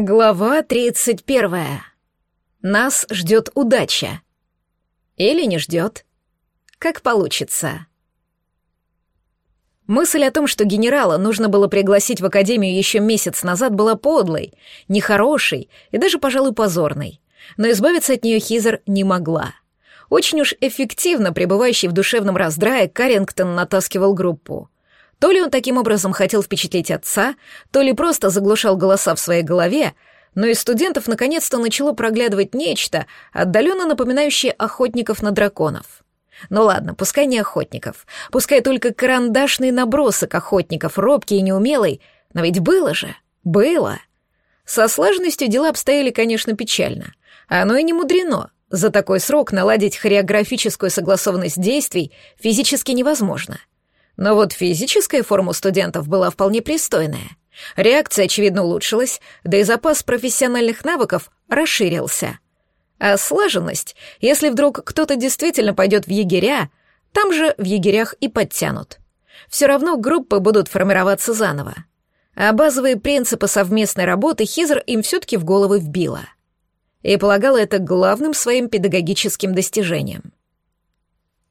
Глава 31. Нас ждет удача. Или не ждет. Как получится. Мысль о том, что генерала нужно было пригласить в академию еще месяц назад, была подлой, нехорошей и даже, пожалуй, позорной. Но избавиться от нее Хизер не могла. Очень уж эффективно пребывающий в душевном раздрае Каррингтон натаскивал группу. То ли он таким образом хотел впечатлить отца, то ли просто заглушал голоса в своей голове, но из студентов наконец-то начало проглядывать нечто, отдаленно напоминающее охотников на драконов. Ну ладно, пускай не охотников, пускай только карандашный набросок охотников, робкий и неумелый, но ведь было же, было. Со слаженностью дела обстояли, конечно, печально. Оно и не мудрено. За такой срок наладить хореографическую согласованность действий физически невозможно. Но вот физическая форма студентов была вполне пристойная. Реакция, очевидно, улучшилась, да и запас профессиональных навыков расширился. А слаженность, если вдруг кто-то действительно пойдет в егеря, там же в егерях и подтянут. Все равно группы будут формироваться заново. А базовые принципы совместной работы Хизер им все-таки в головы вбила. И полагала это главным своим педагогическим достижением.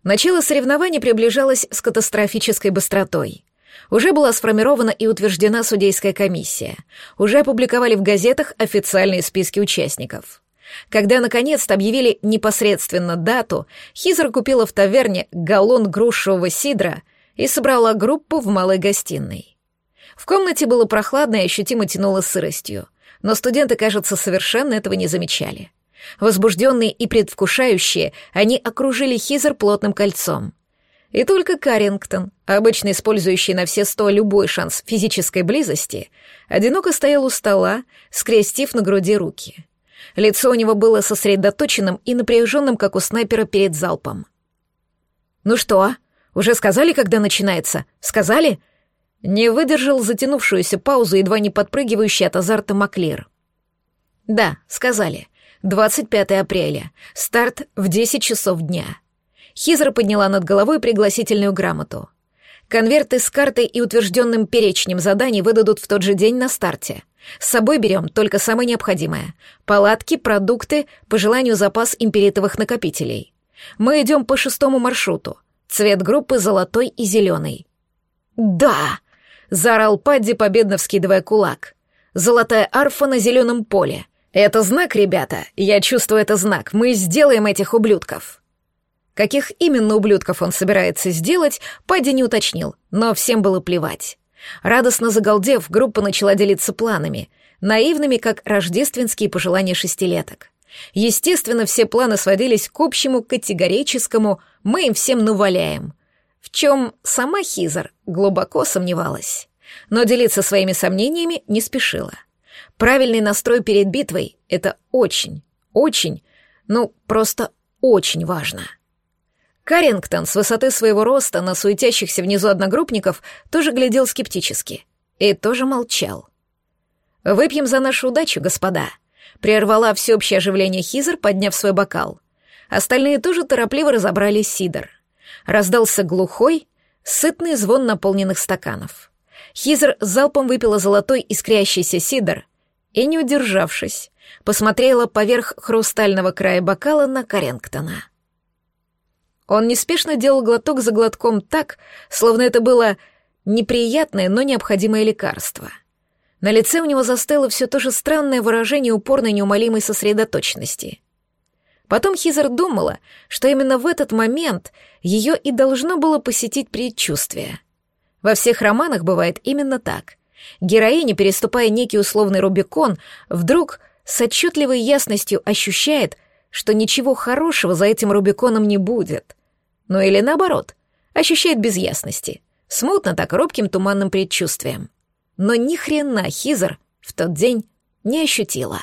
Начало соревнований приближалось с катастрофической быстротой. Уже была сформирована и утверждена судейская комиссия. Уже опубликовали в газетах официальные списки участников. Когда наконец-то объявили непосредственно дату, Хизер купила в таверне галлон грушевого сидра и собрала группу в малой гостиной. В комнате было прохладно и ощутимо тянуло сыростью, но студенты, кажется, совершенно этого не замечали. Возбужденные и предвкушающие, они окружили Хизер плотным кольцом. И только Каррингтон, обычно использующий на все сто любой шанс физической близости, одиноко стоял у стола, скрестив на груди руки. Лицо у него было сосредоточенным и напряженным, как у снайпера перед залпом. «Ну что, уже сказали, когда начинается? Сказали?» Не выдержал затянувшуюся паузу, едва не подпрыгивающий от азарта Маклир. «Да, сказали. 25 апреля. Старт в 10 часов дня. Хизра подняла над головой пригласительную грамоту. Конверты с картой и утвержденным перечнем заданий выдадут в тот же день на старте. С собой берем только самое необходимое. Палатки, продукты, по желанию запас империтовых накопителей. Мы идем по шестому маршруту. Цвет группы золотой и зеленый. «Да!» — заорал Падди, победно вскидывая кулак. «Золотая арфа на зеленом поле. «Это знак, ребята. Я чувствую это знак. Мы сделаем этих ублюдков». Каких именно ублюдков он собирается сделать, Падди не уточнил, но всем было плевать. Радостно загалдев, группа начала делиться планами, наивными, как рождественские пожелания шестилеток. Естественно, все планы сводились к общему категорическому «мы им всем наваляем», в чем сама Хизер глубоко сомневалась, но делиться своими сомнениями не спешила. Правильный настрой перед битвой — это очень, очень, ну, просто очень важно. Каррингтон с высоты своего роста на суетящихся внизу одногруппников тоже глядел скептически и тоже молчал. «Выпьем за нашу удачу, господа», — прервала всеобщее оживление Хизер, подняв свой бокал. Остальные тоже торопливо разобрали сидр. Раздался глухой, сытный звон наполненных стаканов. Хизер залпом выпила золотой искрящийся сидр — и, не удержавшись, посмотрела поверх хрустального края бокала на Карингтона. Он неспешно делал глоток за глотком так, словно это было неприятное, но необходимое лекарство. На лице у него застыло все то же странное выражение упорной неумолимой сосредоточенности. Потом Хизер думала, что именно в этот момент ее и должно было посетить предчувствие. Во всех романах бывает именно так. Героиня, переступая некий условный Рубикон, вдруг с отчетливой ясностью ощущает, что ничего хорошего за этим Рубиконом не будет. Ну или наоборот, ощущает без ясности, смутно так робким туманным предчувствием. Но ни хрена Хизер в тот день не ощутила.